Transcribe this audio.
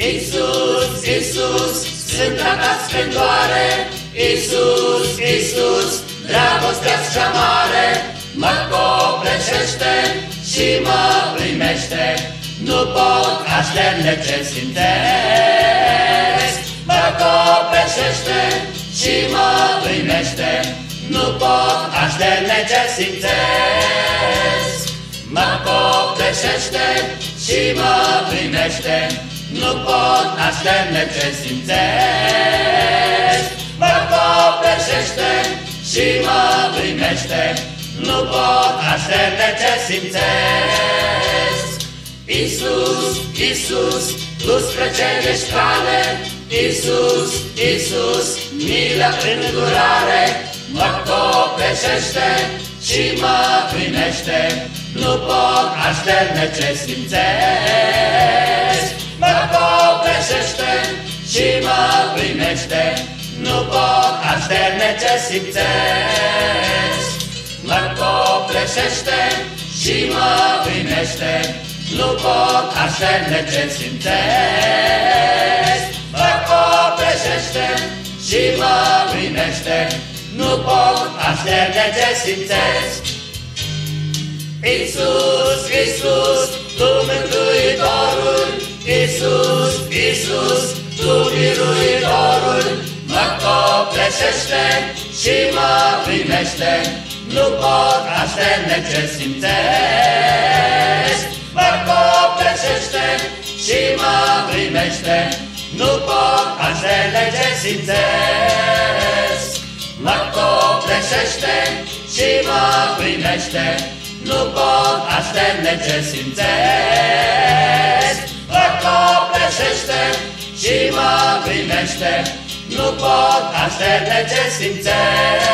Isus, Isus, Sfânta ta splendoare, Isus, Isus, dragostea cea mare, mă copleșește și mă primește, nu pot așterne ce simțesc. Mă copleșește și mă primește, nu pot așterne ce simțesc. Mă copleșește și mă primește, nu pot așterne ce simțesc. Mă copleșește și mă primește, nu pot așterne ce simțesc. Iisus, Iisus, tu spre ce ești cale, Iisus, Iisus, milă îndurare, mă copleșește și mă primește, nu pot așterne ce simțesc. Mă copleșește și mă primește, nu pot așterne ce simțesc. Mă copleșește și mă primește, nu pot așterne ce simțesc. Mă copleșește și mă primește, nu pot așterne ce simțesc. Iisus, Iisus, Tu Mântuitorul, Iisus, Iisus, Tu Biruitorul, mă copleșește și mă primește, nu pot așterne ce simțesc. Mă copleșește și mă primește, nu pot așterne ce simțesc. Mă copleșește și mă primește, nu pot așterne ce simțesc. Mă copleșește și mă primește, nu pot așterne ce simțesc.